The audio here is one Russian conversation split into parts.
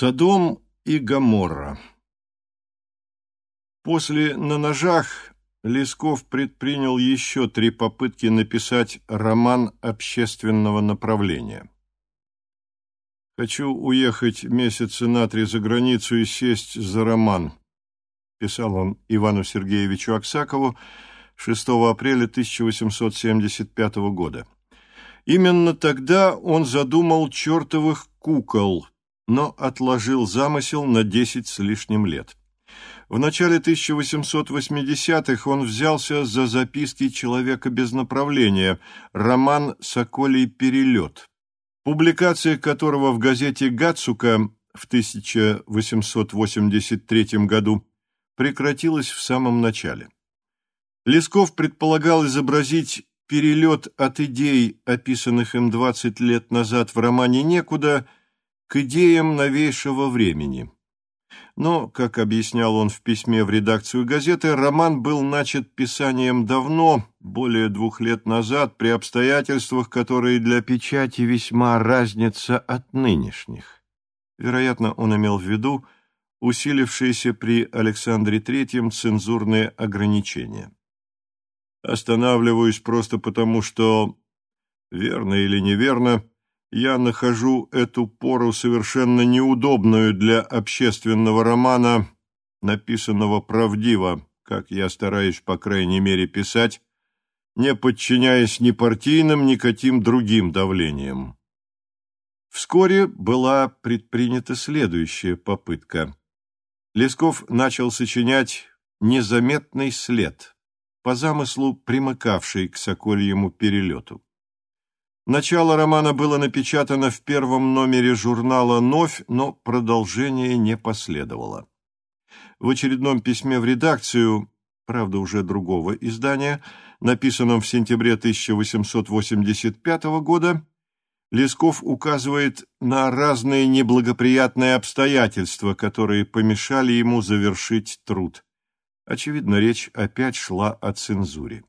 Содом и Гоморра После «На ножах» Лесков предпринял еще три попытки написать роман общественного направления. «Хочу уехать месяца на три за границу и сесть за роман», писал он Ивану Сергеевичу Аксакову 6 апреля 1875 года. Именно тогда он задумал «Чертовых кукол», но отложил замысел на десять с лишним лет. В начале 1880-х он взялся за записки человека без направления, роман «Соколий перелет», публикация которого в газете «Гацука» в 1883 году прекратилась в самом начале. Лесков предполагал изобразить перелет от идей, описанных им 20 лет назад в романе «Некуда», к идеям новейшего времени. Но, как объяснял он в письме в редакцию газеты, роман был начат писанием давно, более двух лет назад, при обстоятельствах, которые для печати весьма разнятся от нынешних. Вероятно, он имел в виду усилившиеся при Александре III цензурные ограничения. Останавливаюсь просто потому, что, верно или неверно, я нахожу эту пору совершенно неудобную для общественного романа, написанного правдиво, как я стараюсь, по крайней мере, писать, не подчиняясь ни партийным, ни каким другим давлениям. Вскоре была предпринята следующая попытка. Лесков начал сочинять «Незаметный след», по замыслу примыкавший к Сокольему перелету. Начало романа было напечатано в первом номере журнала «Новь», но продолжение не последовало. В очередном письме в редакцию, правда уже другого издания, написанном в сентябре 1885 года, Лесков указывает на разные неблагоприятные обстоятельства, которые помешали ему завершить труд. Очевидно, речь опять шла о цензуре.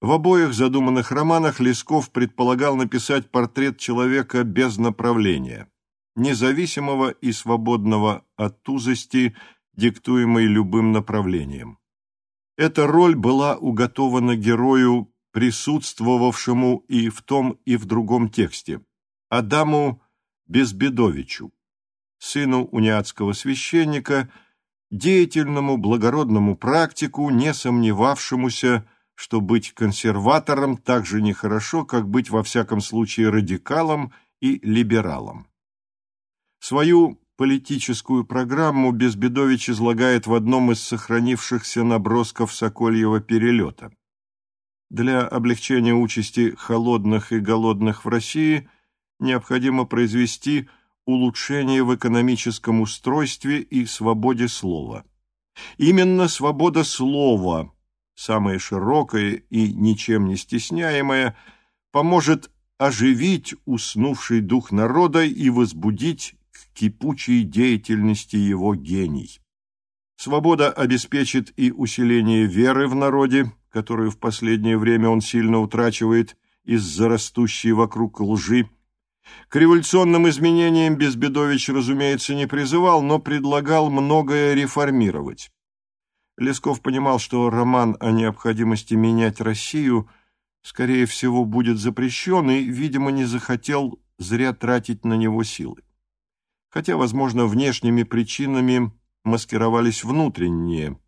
В обоих задуманных романах Лесков предполагал написать портрет человека без направления, независимого и свободного от тузости, диктуемой любым направлением. Эта роль была уготована герою, присутствовавшему и в том, и в другом тексте, Адаму Безбедовичу, сыну униатского священника, деятельному благородному практику, не сомневавшемуся что быть консерватором так же нехорошо, как быть во всяком случае радикалом и либералом. Свою политическую программу Безбедович излагает в одном из сохранившихся набросков Сокольего перелета. Для облегчения участи холодных и голодных в России необходимо произвести улучшение в экономическом устройстве и свободе слова. Именно свобода слова – самое широкое и ничем не стесняемое, поможет оживить уснувший дух народа и возбудить к кипучей деятельности его гений. Свобода обеспечит и усиление веры в народе, которую в последнее время он сильно утрачивает из-за растущей вокруг лжи. К революционным изменениям Безбедович, разумеется, не призывал, но предлагал многое реформировать. Лесков понимал, что роман о необходимости менять Россию, скорее всего, будет запрещен, и, видимо, не захотел зря тратить на него силы. Хотя, возможно, внешними причинами маскировались внутренние.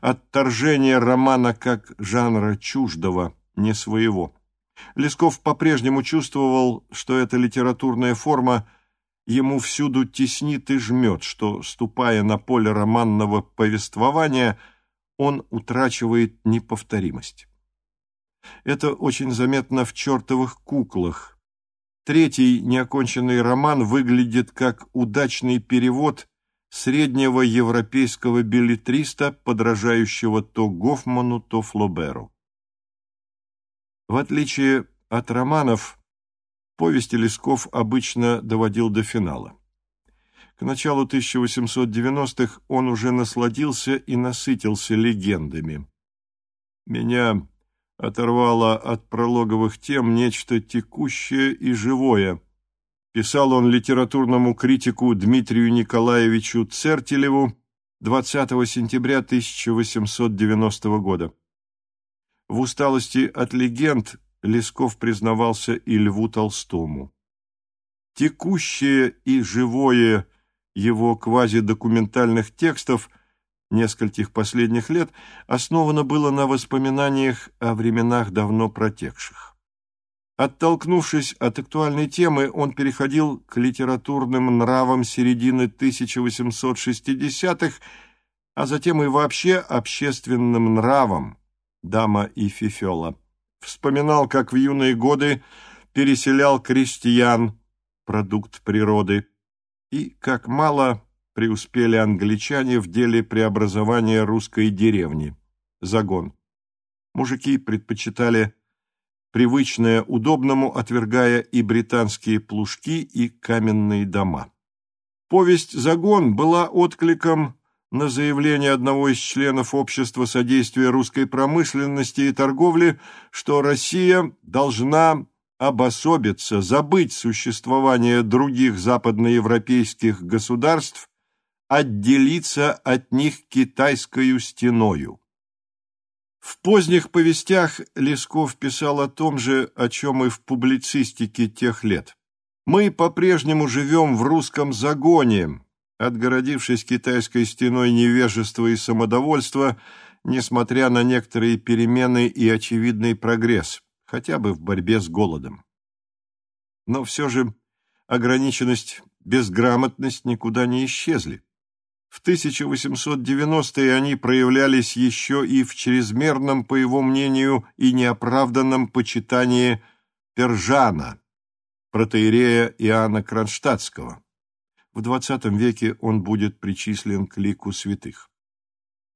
Отторжение романа как жанра чуждого, не своего. Лесков по-прежнему чувствовал, что эта литературная форма ему всюду теснит и жмет, что, ступая на поле романного повествования, он утрачивает неповторимость. Это очень заметно в «Чертовых куклах». Третий неоконченный роман выглядит как удачный перевод среднего европейского билетриста, подражающего то Гофману, то Флоберу. В отличие от романов, Повести Лесков обычно доводил до финала. К началу 1890-х он уже насладился и насытился легендами. Меня оторвало от прологовых тем нечто текущее и живое, Писал он литературному критику Дмитрию Николаевичу Цертелеву 20 сентября 1890 года. В усталости от легенд Лесков признавался и Льву Толстому. Текущее и живое его квазидокументальных текстов нескольких последних лет основано было на воспоминаниях о временах давно протекших. Оттолкнувшись от актуальной темы, он переходил к литературным нравам середины 1860-х, а затем и вообще общественным нравам «Дама и Фифела». Вспоминал, как в юные годы переселял крестьян, продукт природы, и как мало преуспели англичане в деле преобразования русской деревни. Загон. Мужики предпочитали привычное удобному, отвергая и британские плужки, и каменные дома. Повесть «Загон» была откликом на заявление одного из членов Общества содействия русской промышленности и торговли, что Россия должна обособиться, забыть существование других западноевропейских государств, отделиться от них китайскою стеною. В поздних повестях Лесков писал о том же, о чем и в публицистике тех лет. «Мы по-прежнему живем в русском загоне, отгородившись китайской стеной невежества и самодовольства, несмотря на некоторые перемены и очевидный прогресс, хотя бы в борьбе с голодом. Но все же ограниченность, безграмотность никуда не исчезли. В 1890-е они проявлялись еще и в чрезмерном, по его мнению, и неоправданном почитании Пержана, протеерея Иоанна Кронштадтского. В XX веке он будет причислен к лику святых.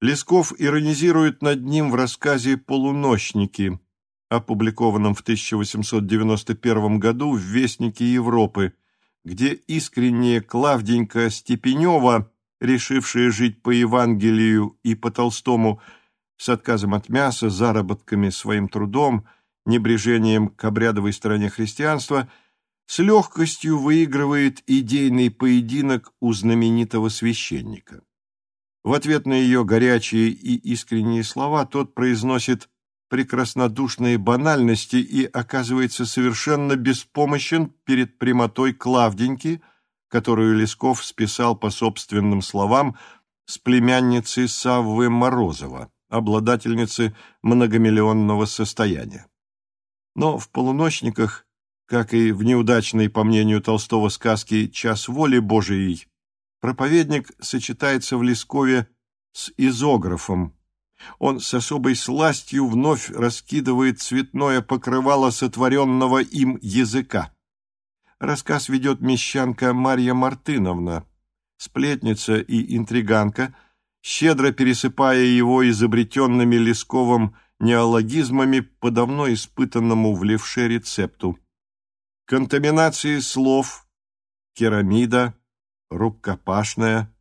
Лесков иронизирует над ним в рассказе «Полуночники», опубликованном в 1891 году в «Вестнике Европы», где искренняя Клавденька Степенева – решившие жить по Евангелию и по Толстому с отказом от мяса, заработками, своим трудом, небрежением к обрядовой стороне христианства, с легкостью выигрывает идейный поединок у знаменитого священника. В ответ на ее горячие и искренние слова тот произносит прекраснодушные банальности и оказывается совершенно беспомощен перед прямотой Клавденьки – которую Лесков списал по собственным словам с племянницы Саввы Морозова, обладательницы многомиллионного состояния. Но в «Полуночниках», как и в неудачной, по мнению Толстого, сказке «Час воли Божией», проповедник сочетается в Лескове с изографом. Он с особой сластью вновь раскидывает цветное покрывало сотворенного им языка. Рассказ ведет мещанка Марья Мартыновна, сплетница и интриганка, щедро пересыпая его изобретенными Лесковым неологизмами по давно испытанному в левше рецепту. Контаминации слов, керамида, рукопашная,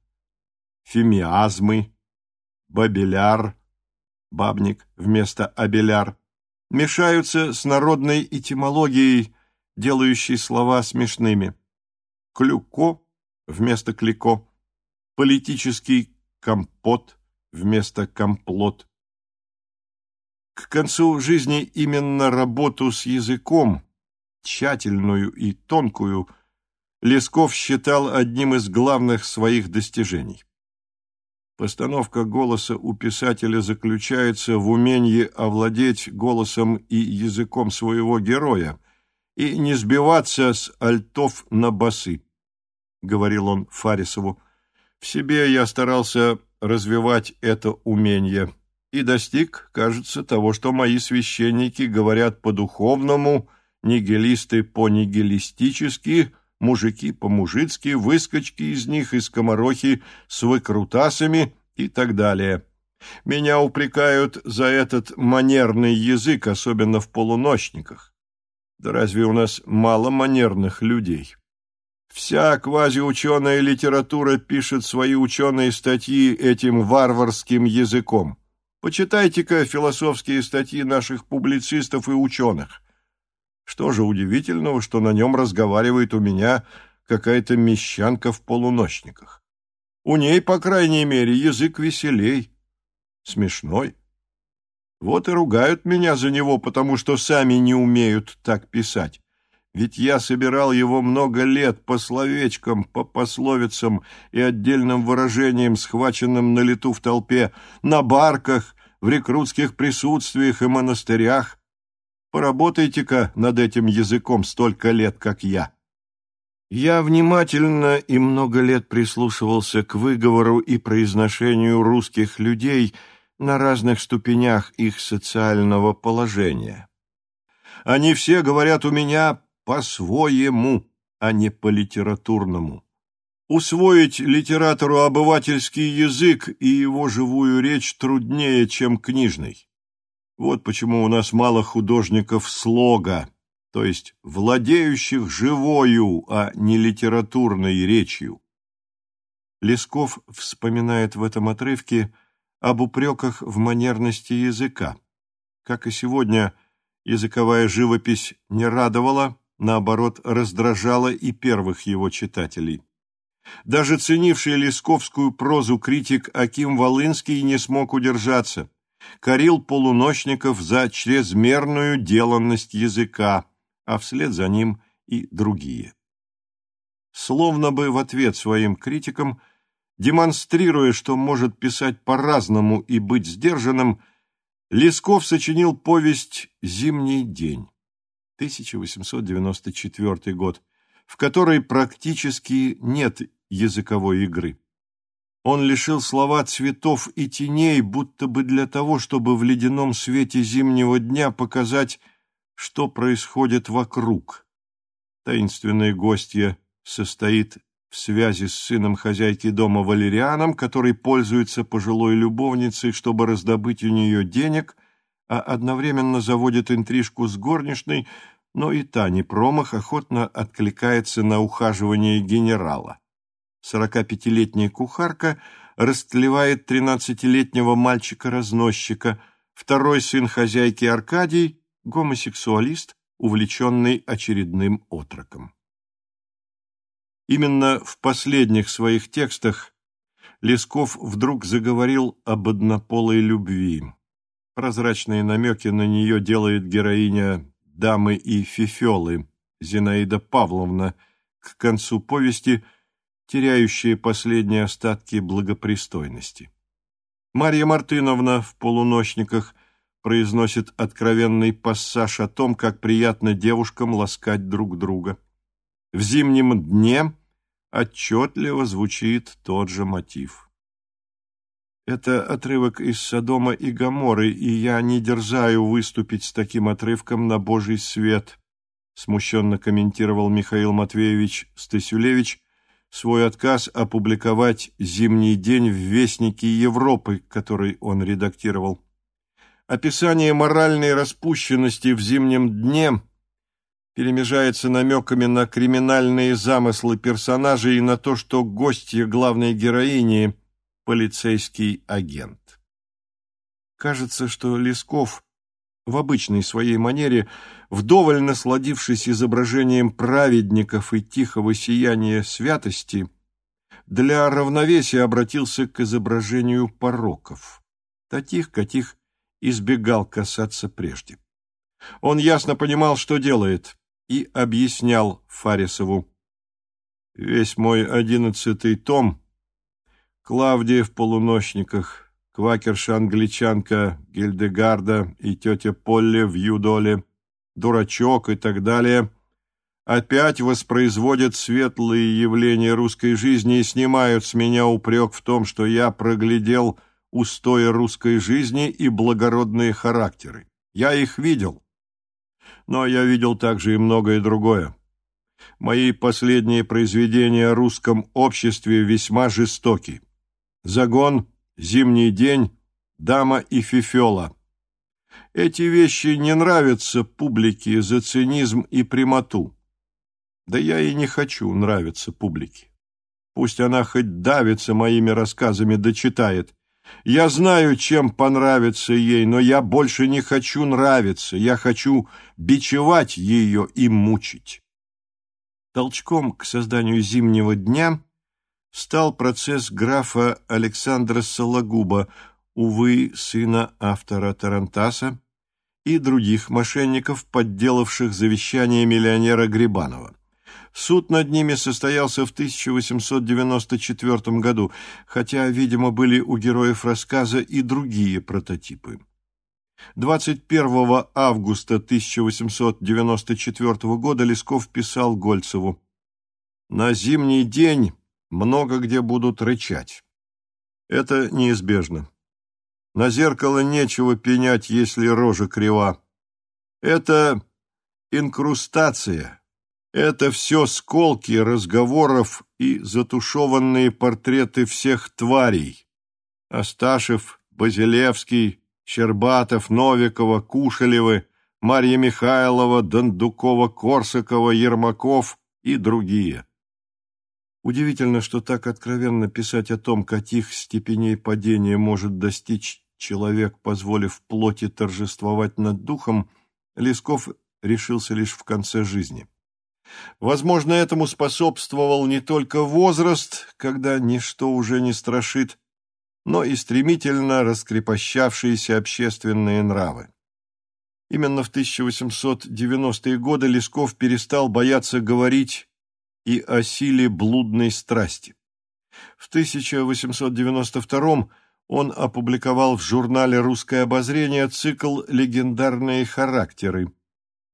фимиазмы, бабеляр, бабник вместо абеляр, мешаются с народной этимологией делающий слова смешными. Клюко вместо клико, политический компот вместо комплот. К концу жизни именно работу с языком, тщательную и тонкую, Лесков считал одним из главных своих достижений. Постановка голоса у писателя заключается в умении овладеть голосом и языком своего героя, и не сбиваться с альтов на басы, — говорил он Фарисову. В себе я старался развивать это умение и достиг, кажется, того, что мои священники говорят по-духовному, нигилисты по-нигилистически, мужики по-мужицки, выскочки из них и скоморохи с выкрутасами и так далее. Меня упрекают за этот манерный язык, особенно в полуночниках. Да разве у нас мало манерных людей? Вся квазиученая литература пишет свои ученые статьи этим варварским языком. Почитайте-ка философские статьи наших публицистов и ученых. Что же удивительного, что на нем разговаривает у меня какая-то мещанка в полуночниках? У ней, по крайней мере, язык веселей, смешной. Вот и ругают меня за него, потому что сами не умеют так писать. Ведь я собирал его много лет по словечкам, по пословицам и отдельным выражениям, схваченным на лету в толпе, на барках, в рекрутских присутствиях и монастырях. Поработайте-ка над этим языком столько лет, как я. Я внимательно и много лет прислушивался к выговору и произношению русских людей на разных ступенях их социального положения. Они все говорят у меня по-своему, а не по-литературному. Усвоить литератору обывательский язык и его живую речь труднее, чем книжный. Вот почему у нас мало художников слога, то есть владеющих живою, а не литературной речью. Лесков вспоминает в этом отрывке об упреках в манерности языка. Как и сегодня, языковая живопись не радовала, наоборот, раздражала и первых его читателей. Даже ценивший лесковскую прозу критик Аким Волынский не смог удержаться. Корил полуночников за чрезмерную деланность языка, а вслед за ним и другие. Словно бы в ответ своим критикам, демонстрируя, что может писать по-разному и быть сдержанным, Лесков сочинил повесть «Зимний день». 1894 год, в которой практически нет языковой игры. Он лишил слова цветов и теней, будто бы для того, чтобы в ледяном свете зимнего дня показать, что происходит вокруг. Таинственная гостья состоит в связи с сыном хозяйки дома Валерианом, который пользуется пожилой любовницей, чтобы раздобыть у нее денег – а одновременно заводит интрижку с горничной, но и та не промах охотно откликается на ухаживание генерала. Сорокапятилетняя кухарка растлевает тринадцатилетнего мальчика-разносчика, второй сын хозяйки Аркадий – гомосексуалист, увлеченный очередным отроком. Именно в последних своих текстах Лесков вдруг заговорил об однополой любви. Прозрачные намеки на нее делает героиня «Дамы и фифелы» Зинаида Павловна к концу повести, теряющая последние остатки благопристойности. Марья Мартыновна в «Полуночниках» произносит откровенный пассаж о том, как приятно девушкам ласкать друг друга. В «Зимнем дне» отчетливо звучит тот же мотив. Это отрывок из Содома и Гоморры, и я не дерзаю выступить с таким отрывком на Божий свет, смущенно комментировал Михаил Матвеевич Стасюлевич свой отказ опубликовать «Зимний день» в Вестнике Европы, который он редактировал. Описание моральной распущенности в «Зимнем дне» перемежается намеками на криминальные замыслы персонажей и на то, что гостья главной героини – полицейский агент. Кажется, что Лесков в обычной своей манере, вдоволь насладившись изображением праведников и тихого сияния святости, для равновесия обратился к изображению пороков, таких, каких избегал касаться прежде. Он ясно понимал, что делает, и объяснял Фарисову. «Весь мой одиннадцатый том Клавдия в полуночниках, квакерша-англичанка Гильдегарда и тетя Полли в Юдоле, дурачок и так далее, опять воспроизводят светлые явления русской жизни и снимают с меня упрек в том, что я проглядел устои русской жизни и благородные характеры. Я их видел. Но я видел также и многое другое. Мои последние произведения о русском обществе весьма жестоки. Загон, зимний день, дама и фифела. Эти вещи не нравятся публике за цинизм и прямоту. Да я и не хочу нравиться публике. Пусть она хоть давится моими рассказами, да читает. Я знаю, чем понравится ей, но я больше не хочу нравиться. Я хочу бичевать ее и мучить. Толчком к созданию «Зимнего дня» стал процесс графа Александра Сологуба, увы, сына автора Тарантаса, и других мошенников, подделавших завещание миллионера Грибанова. Суд над ними состоялся в 1894 году, хотя, видимо, были у героев рассказа и другие прототипы. 21 августа 1894 года Лесков писал Гольцеву «На зимний день много где будут рычать. Это неизбежно. На зеркало нечего пенять, если рожа крива. Это инкрустация. Это все сколки разговоров и затушеванные портреты всех тварей. Асташев, Базилевский, Щербатов, Новикова, Кушелевы, Марья Михайлова, Дондукова, Корсакова, Ермаков и другие. Удивительно, что так откровенно писать о том, каких степеней падения может достичь человек, позволив плоти торжествовать над духом, Лесков решился лишь в конце жизни. Возможно, этому способствовал не только возраст, когда ничто уже не страшит, но и стремительно раскрепощавшиеся общественные нравы. Именно в 1890-е годы Лесков перестал бояться говорить и о силе блудной страсти. В 1892 он опубликовал в журнале «Русское обозрение» цикл «Легендарные характеры»,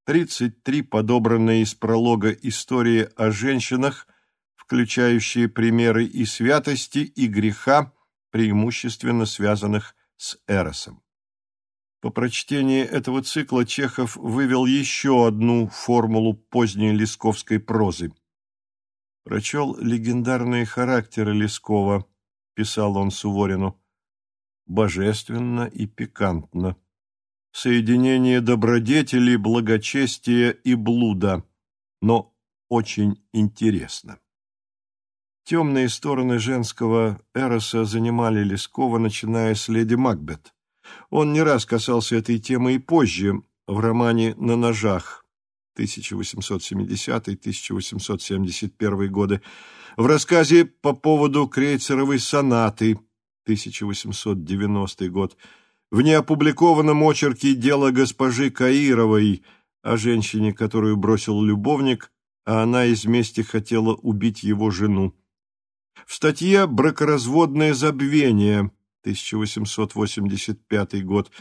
33 подобранные из пролога истории о женщинах, включающие примеры и святости, и греха, преимущественно связанных с Эросом. По прочтении этого цикла Чехов вывел еще одну формулу поздней лесковской прозы. «Прочел легендарные характеры Лескова», — писал он Суворину, — «божественно и пикантно. Соединение добродетели, благочестия и блуда, но очень интересно». Темные стороны женского Эроса занимали Лескова, начиная с «Леди Макбет». Он не раз касался этой темы и позже, в романе «На ножах» 1870-1871 годы, в рассказе по поводу крейцеровой сонаты 1890 год, в неопубликованном очерке «Дело госпожи Каировой» о женщине, которую бросил любовник, а она из мести хотела убить его жену. В статье «Бракоразводное забвение» 1885 год,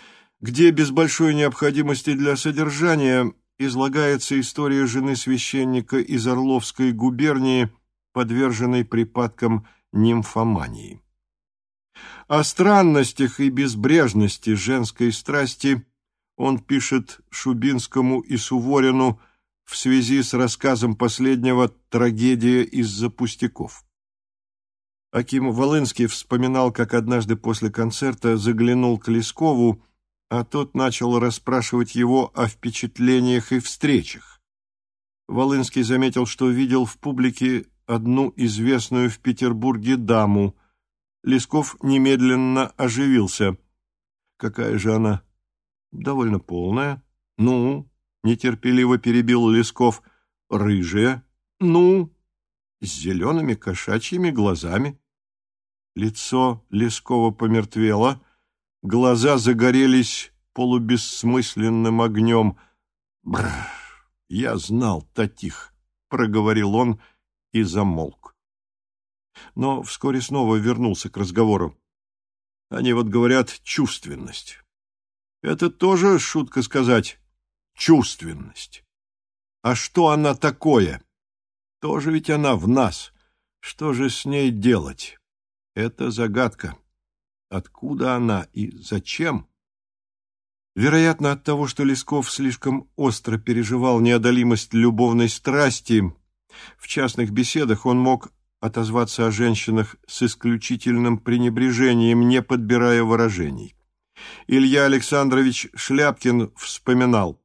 где без большой необходимости для содержания излагается история жены священника из Орловской губернии, подверженной припадкам нимфомании. О странностях и безбрежности женской страсти он пишет Шубинскому и Суворину в связи с рассказом последнего «Трагедия из-за пустяков». Аким Волынский вспоминал, как однажды после концерта заглянул к Лескову, а тот начал расспрашивать его о впечатлениях и встречах. Волынский заметил, что видел в публике одну известную в Петербурге даму. Лесков немедленно оживился. «Какая же она?» «Довольно полная». «Ну?» — нетерпеливо перебил Лесков. «Рыжая». «Ну?» «С зелеными кошачьими глазами». Лицо Лескова помертвело, глаза загорелись полубессмысленным огнем. «Бррр! Я знал таких!» — проговорил он и замолк. Но вскоре снова вернулся к разговору. Они вот говорят «чувственность». Это тоже, шутка сказать, чувственность. А что она такое? Тоже ведь она в нас. Что же с ней делать? Это загадка. Откуда она и зачем? Вероятно, от того, что Лесков слишком остро переживал неодолимость любовной страсти, в частных беседах он мог отозваться о женщинах с исключительным пренебрежением, не подбирая выражений. Илья Александрович Шляпкин вспоминал.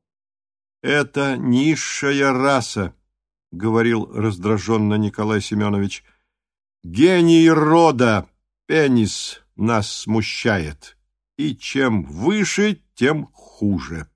«Это низшая раса», — говорил раздраженно Николай Семенович, — Гений рода, пенис, нас смущает, и чем выше, тем хуже.